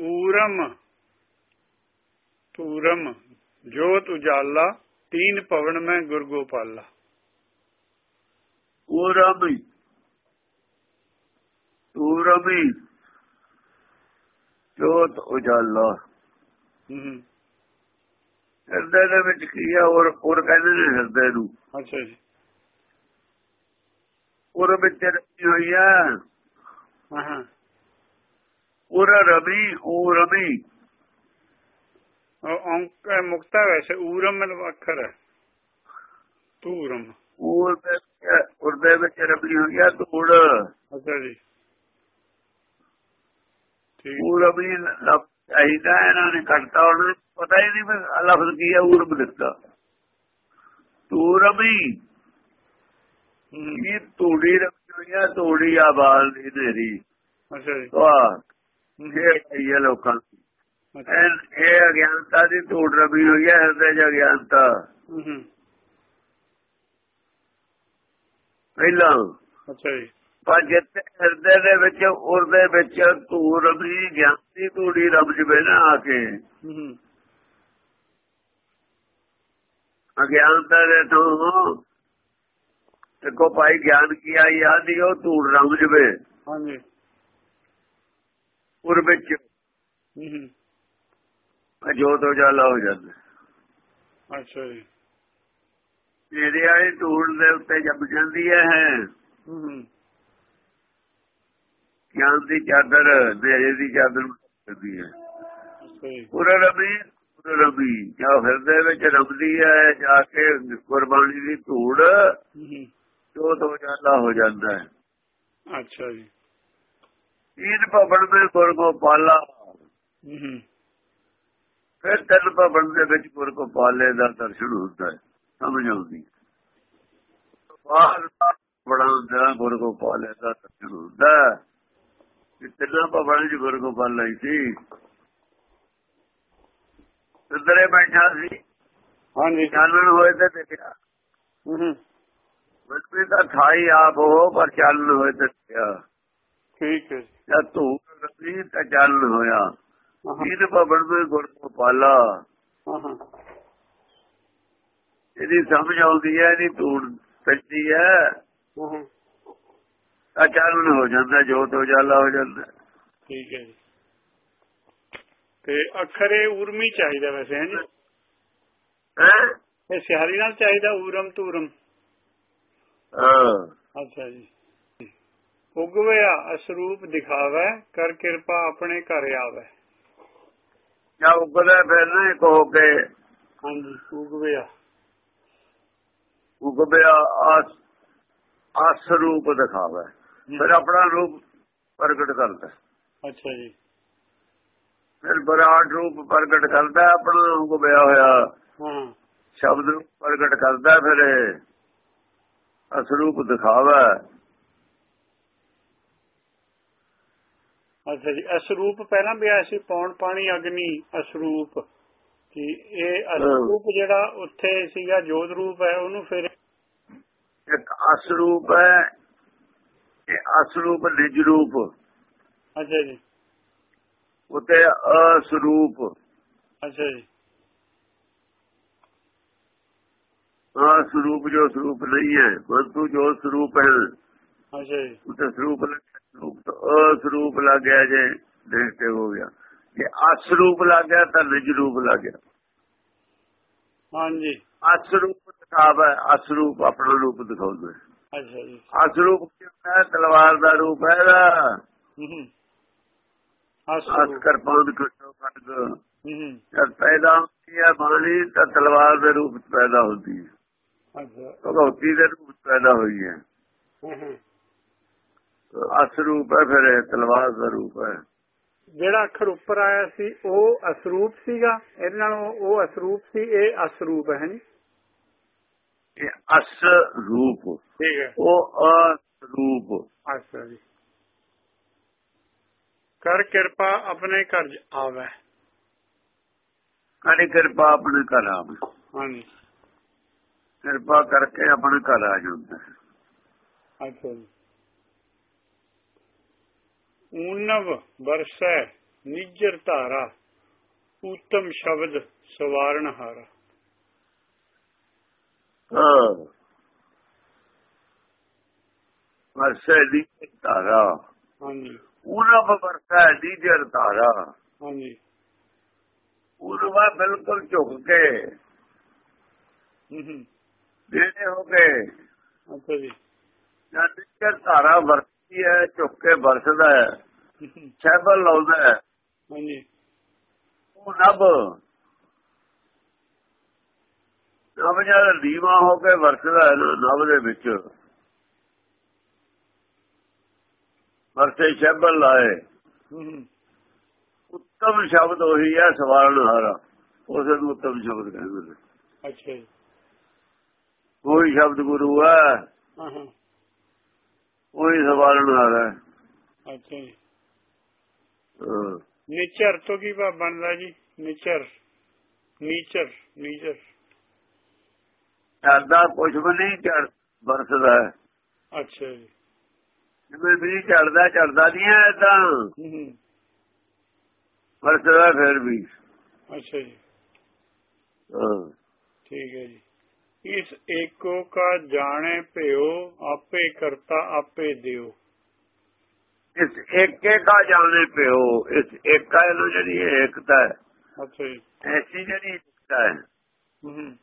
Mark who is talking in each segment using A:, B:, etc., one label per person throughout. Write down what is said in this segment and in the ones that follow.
A: ਊਰਮ ਤੂਰਮ ਜੋਤ ਉਜਾਲਾ ਤੀਨ ਪਵਨ ਮੈਂ ਗੁਰ ਗੋਪਾਲਾ।
B: ਪੂਰਬੀ ਪੂਰਬੀ ਜੋਤ ਉਜਾਲਾ। ਹਿਰਦੇ ਦੇ ਵਿੱਚ ਕੀ ਹੈ ਔਰ ਔਰ ਕਹਿੰਦੇ ਨੇ ਹਿਰਦੇ ਨੂੰ।
A: ਅੱਛਾ ਜੀ।
B: ਔਰ ਵਿੱਚ ਹੋਈ ਹੈ
A: ਹਾਂ।
B: ਰਬੀ ਔਰ ਰਬੀ।
A: ਉਹ ਅੰਕ ਮੁਕਤਾ ਵੈਸੇ ਊਰਮ ਮਤਲਬ ਅੱਖਰ ਹੈ। ਤੂਰਮ
B: ਔਰ ਦੇ ਔਰ ਦੇ ਵਿੱਚ ਰਬੀ ਹੈ ਧੂੜ
A: ਅੱਛਾ ਜੀ। ਠੀਕ।
B: ਔਰ ਰਬੀ ਚਾਹੀਦਾ ਇਹਨਾਂ ਨੇ ਕੱਟਤਾ ਉਹਨਾਂ ਪਤਾ ਹੀ ਨਹੀਂ ਲਫ਼ਜ਼ ਕੀ ਹੈ ਔਰ ਲਿਖਤਾ ਤੂੰ ਰਬੀ।
A: ਹੂੰ,
B: ਇਹ ਧੂੜੀ ਰਬੀ ਹੋਈ ਹੈ ਧੂੜੀ ਆਵਾਜ਼ ਦੀ ਤੇਰੀ।
A: ਅੱਛਾ ਜੀ।
B: ਵਾਹ।
A: ਹੂੰ,
B: ਇਹ ਲੋਕਾਂ ਇਹ ਅਗਿਆਨਤਾ ਦੀ ਧੂੜ ਰਬੀ ਹੋਈ ਹੈ ਹਿਰਦੇ ਚ ਅਗਿਆਨਤਾ। ਪਹਿਲਾਂ।
A: ਅੱਛਾ ਜੀ।
B: ਪਰ ਜਿੱਥੇ ਹਿਰਦੇ ਦੇ ਵਿੱਚ ਉਰਦੇ ਵਿੱਚ ਧੂੜ ਰਬੀ ਗਿਆਨਤੀ ਧੂੜੀ ਰਬ ਜਵੇ ਨਾ ਆ ਕੇ। ਅਗਿਆਨਤਾ ਦੇ ਤੋਂ ਦੇਖੋ ਭਾਈ ਗਿਆਨ ਕੀ ਆਈ ਆਦੀ ਉਹ ਧੂੜ ਰਬ ਜਵੇ
A: ਹਾਂਜੀ।
B: ਉਰ ਵਿੱਚ।
A: ਹੂੰ,
B: ਜੋਤ ਉਜਾਲਾ ਹੋ ਜਾਂਦਾ।
A: ਅੱਛਾ ਜੀ।
B: ਇਹਦੇ ਵਾਲੀ ਧੂੜ ਦੇ ਉੱਤੇ ਜੰਮ ਜਾਂਦੀ ਹੈ।
A: ਹੂੰ, ਹੂੰ,
B: ਗਿਆਨ ਦੀ ਚਾਦਰ ਨੇਰੇ ਦੀ ਚਾਦਰ ਕਰਦੀ ਹੈ। ਪੂਰਾ ਰਬੀ ਪੂਰਾ ਰਬੀ ਜੋ ਹਿਰਦੇ ਵਿੱਚ ਰਬਦੀ ਹੈ ਜਾ ਕੇ ਕੁਰਬਾਨੀ ਦੀ ਧੂੜ
A: ਹੂੰ,
B: ਜੋਤ ਉਜਾਲਾ ਹੋ ਜਾਂਦਾ ਹੈ।
A: ਅੱਛਾ ਜੀ।
B: ਤੀਨ ਭਵਨ ਦੇ ਗੁਰ
A: ਹੂੰ, ਹੂੰ,
B: ਫਿਰ ਤਿੰਨ ਭਵਨ ਦੇ ਵਿੱਚ ਗੁਰ ਗੋਪਾਲੇ ਦਾ ਦਰਸ਼ਨ ਹੁੰਦਾ ਹੈ। ਸਮਝ ਆਉਂਦੀ ਬਾਹਰ ਬੜਾ ਹੁੰਦਾ ਗੁਰ ਗੋਪਾਲੇ ਦਾ ਦਰਸ਼ਨ ਹੁੰਦਾ ਹੈ। ਤਿੰਨਾਂ ਭਵਨ ਚ ਗੁਰ ਗੋਪਾਲਾ ਹੀ ਸੀ। ਅੰਦਰੇ ਬੈਠਾ ਸੀ?
A: ਹਾਂਜੀ।
B: ਚਾਨਣ ਹੋਏ ਤੇ ਦੇਖਿਆ।
A: ਹੂੰ, ਹੂੰ,
B: ਬਸਪੀ ਦਾ ਥਾਈ ਆਪ ਹੋ ਪਰ ਚਾਨਣ ਹੋਏ ਤੇ ਦੇਖਿਆ।
A: ਠੀਕ ਹੈ
B: ਜਦ ਧੂਪ ਲੱਗੀ ਤਾਂ ਚਾਨਣ ਹੋਇਆ।
A: ਹਾਂ, ਹਾਂ,
B: ਤੀਨ ਭਵਨ ਦੇ ਗੁਰ
A: ਹਾਂ, ਹਾਂ,
B: ਇਹਦੀ ਸਮਝ ਆਉਂਦੀ ਹੈ ਇਹਦੀ ਧੂੜ ਪੈਂਦੀ ਹੈ।
A: ਹਾਂ, ਹਾਂ,
B: ਤਾਂ ਚਾਨਣ ਹੋ ਜਾਂਦਾ ਜੋਤ ਉਜਾਲਾ ਹੋ ਜਾਂਦਾ।
A: ਠੀਕ ਹੈ ਤੇ ਅੱਖਰੇ ਊਰਮੀ ਚਾਹੀਦਾ ਵੈਸੇ ਹੈ ਜੀ?
B: ਹੈ?
A: ਸਿਹਾਰੀ ਨਾਲ ਚਾਹੀਦਾ ਊਰਮ ਤੂਰਮ
B: ਹਾਂ।
A: ਅੱਛਾ ਜੀ। ਉਗਵਿਆ ਅਸਰੂਪ ਦਿਖਾਵੇ ਕਰ ਕਿਰਪਾ ਆਪਣੇ ਘਰ ਆਵੇ।
B: ਜਾਂ ਉਗਦਾ ਫਿਰ ਨਾ ਇੱਕ ਹੋ ਕੇ
A: ਹਾਂਜੀ ਉਗਵਿਆ
B: ਉਗਬਿਆ ਆਸ ਆਸ ਰੂਪ ਦਿਖਾਵੇ। ਫਿਰ ਆਪਣਾ ਰੂਪ ਪ੍ਰਗਟ ਕਰਦਾ।
A: ਅੱਛਾ ਜੀ।
B: ਫਿਰ ਵਿਰਾਟ ਰੂਪ ਪ੍ਰਗਟ ਕਰਦਾ ਆਪਣਾ ਉਗਬਿਆ ਹੋਇਆ
A: ਹਾਂ।
B: ਸ਼ਬਦ ਪ੍ਰਗਟ ਕਰਦਾ ਫਿਰ ਅਸਰੂਪ ਦਿਖਾਵਾ।
A: ਅੱਛਾ ਜੀ ਅਸਰੂਪ ਪਹਿਲਾਂ ਵੀ ਆਇਆ ਸੀ ਪੌਣ ਪਾਣੀ ਅਗਨੀ ਅਸਰੂਪ। ਕਿ ਇਹ ਅਸਰੂਪ ਜਿਹੜਾ ਉੱਥੇ ਸੀਗਾ ਜੋਤ ਰੂਪ ਹੈ ਉਹਨੂੰ ਫਿਰ
B: ਇੱਕ ਅਸਰੂਪ ਹੈ ਇਹ ਅਸਰੂਪ ਨਿਜ ਰੂਪ।
A: ਅੱਛਾ ਜੀ।
B: ਉਤੇ ਅਸਰੂਪ।
A: ਅੱਛਾ ਜੀ।
B: ਹਾਂ ਸਰੂਪ ਜੋ ਸਰੂਪ ਨਹੀਂ ਹੈ ਵਸਤੂ ਜੋ ਸਰੂਪ ਹੈ
A: ਅੱਛਾ ਜੀ।
B: ਉਤੇ ਸਰੂਪ ਸਰੂਪ ਤੋਂ ਅਸਰੂਪ ਲੱਗ ਗਿਆ ਜੇ ਦੇਖਤੇ ਹੋ ਗਿਆ। ਜੇ ਅਸਰੂਪ ਲੱਗ ਗਿਆ ਤਾਂ ਨਿਜ ਰੂਪ ਲੱਗ ਗਿਆ।
A: ਹਾਂਜੀ।
B: ਅਸਰੂਪ ਦਿਖਾਵਾ ਅਸਰੂਪ ਆਪਣਾ ਰੂਪ ਦਿਖਾਉਂਦਾ
A: ਅੱਛਾ ਜੀ।
B: ਅਸਰੂਪ ਕੀ ਹੁੰਦਾ ਹੈ? ਤਲਵਾਰ ਦਾ ਰੂਪ ਹੈ ਇਹਦਾ।
A: ਹੂੰ ਹੂੰ।
B: ਅਸ
A: ਅਸਰੂਪ।
B: ਕਰਪਾਨ
A: ਹੂੰ ਹੂੰ।
B: ਜਦ ਪੈਦਾ ਹੁੰਦੀ ਹੈ ਬਾਣੀ ਤਾਂ ਤਲਵਾਰ ਦੇ ਰੂਪ ਪੈਦਾ ਹੁੰਦੀ ਹੈ।
A: ਅੱਛਾ।
B: ਭਗਵਤੀ ਦੇ ਰੂਪ ਪੈਦਾ ਹੋਈ ਹੂੰ। ਅਸਰੂਪ ਹੈ ਫਿਰ ਇਹ ਤਲਵਾਰ ਦਾ ਰੂਪ ਹੈ।
A: ਜਿਹੜਾ ਅੱਖਰ ਉੱਪਰ ਆਇਆ ਸੀ ਉਹ ਅਸਰੂਪ ਸੀਗਾ। ਇਹਦੇ ਨਾਲ ਉਹ ਅਸਰੂਪ ਸੀ ਇਹ ਅਸਰੂਪ ਹੈ ਜੀ
B: ਇਹ ਅਸ ਰੂਪ
A: ਠੀਕ ਹੈ।
B: ਉਹ ਅਰੂਪ
A: ਅੱਛਾ ਜੀ। ਕਰ ਕਿਰਪਾ ਆਪਣੇ ਘਰ ਆਵੇ।
B: ਕਰੀ ਕਿਰਪਾ ਆਪਣੇ ਘਰ ਆਵੇ।
A: ਹਾਂਜੀ।
B: ਕਿਰਪਾ ਕਰਕੇ ਆਪਣੇ ਘਰ ਆ ਜਾਂਦਾ ਹੈ।
A: ਅੱਛਾ ਜੀ। ਊਨਵ ਵਰਸੈ ਨਿਜਰ ਧਾਰਾ ਉਤਮ ਸ਼ਬਦ ਸਵਾਰਨ ਹਾਰਾ।
B: ਹਾਂ। ਵਰਸੇ ਦੀ ਧਾਰਾ।
A: ਹਾਂਜੀ।
B: ਉਹਨਾਂ ਬਰਸਾ ਦੀ ਜਰ ਧਾਰਾ।
A: ਹਾਂਜੀ।
B: ਉਹਨਾਂ ਬਿਲਕੁਲ ਝੁਕ ਕੇ।
A: ਹੂੰ ਹੂੰ।
B: ਦੇਣੇ ਹੋ ਗਏ
A: ਅੱਛਾ ਜੀ।
B: ਜਦ ਧਾਰਾ ਵਰਤੀ ਹੈ? ਝੁਕ ਕੇ ਵਰਸਦਾ ਹੈ। ਸੈਬਲ ਲਾਉਂਦਾ ਹੈ।
A: ਹਾਂਜੀ।
B: ਉਹ ਨਭ ਨਭ ਜਦ ਦੀਵਾ ਹੋ ਕੇ ਵਰਸਦਾ ਹੈ ਨਭ ਦੇ ਵਿੱਚ। ਵਰਸੇ ਸੈਬਲ ਲਾਏ। ਉੱਤਮ ਸ਼ਬਦ ਉਹੀ ਹੈ ਸਵਾਰਨ ਹਾਰਾ। ਉਸ ਨੂੰ ਉੱਤਮ ਸ਼ਬਦ ਕਹਿੰਦੇ ਨੇ।
A: ਅੱਛਾ ਜੀ।
B: ਕੋਈ ਸ਼ਬਦ ਗੁਰੂ ਹੈ।
A: ਹਾਂ ਹਾਂ।
B: ਉਹੀ ਸਵਾਰਨ ਹਾਰਾ ਹੈ
A: ਅੱਛਾ ਜੀ। ਨਿਚਰ ਤੋਂ ਕੀ ਭਾਵ ਬਣਦਾ ਜੀ? ਨਿਚਰ ਨੀਚਰ ਨੀਚਰ
B: ਚੜਦਾ ਕੁਛ ਵੀ ਨਹੀਂ ਚੜ ਵਰਸਦਾ ਹੈ।
A: ਅੱਛਾ ਜੀ।
B: ਜਿਵੇਂ ਵੀ ਚੜਦਾ ਚੜਦਾ ਨਹੀਂ ਹੂੰ
A: ਹੂੰ,
B: ਵਰਸਦਾ ਫਿਰ ਵੀ।
A: ਅੱਛਾ ਜੀ।
B: ਹਾਂ।
A: ਠੀਕ ਹੈ ਜੀ। ਇਸ ਏਕੋ ਕਾ ਜਾਣੇ ਭਿਓ ਆਪੇ ਕਰਤਾ ਆਪੇ ਦਿਓ।
B: ਇਸ ਏਕੇ ਦਾ ਜਾਣੇ ਪਿਓ ਇਸ ਏਕਾ ਨੂੰ ਜਿਹੜੀ ਏਕਤਾ ਹੈ।
A: ਅੱਛਾ ਜੀ।
B: ਐਸੀ ਜਿਹੜੀ ਏਕਤਾ ਹੈ।
A: ਹੂੰ।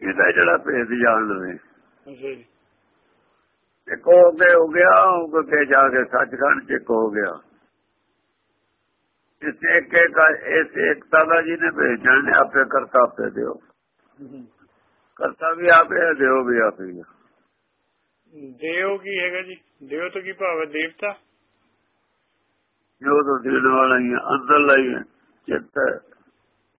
B: ਇਹਦਾ ਜਿਹੜਾ ਭੇਦ ਜਾਣ ਲਵੇ
A: ਅੱਛਾ ਜੀ।
B: ਇੱਕ ਹੋ ਕੇ ਹੋ ਗਿਆ ਹੋ ਕੇ ਜਾ ਕੇ ਸੱਚਖੰਡ ਚ ਹੋ ਗਿਆ। ਇਸ ਏਕੇ ਦਾ ਇਸ ਏਕਤਾ ਦਾ ਜਿਹਨੇ ਭੇਜਣ ਆਪੇ ਕਰਤਾ ਆਪੇ ਦਿਓ। ਕਰਤਾ ਵੀ ਆਪੇ ਹੈ, ਦਿਓ ਵੀ ਆਪੇ ਹੀ ਹੈ।
A: ਦੇਵ ਕੀ ਹੈਗਾ ਜੀ? ਦੇਵ ਤੋਂ ਕੀ ਭਾਵ ਹੈ? ਦੇਵਤਾ?
B: ਜੋ ਤੋਂ ਦੇਣ ਵਾਲਾ ਹੀ ਹੈ, ਅੰਦਰ ਲਈ ਹੈ, ਚਿੱਤ ਹੈ।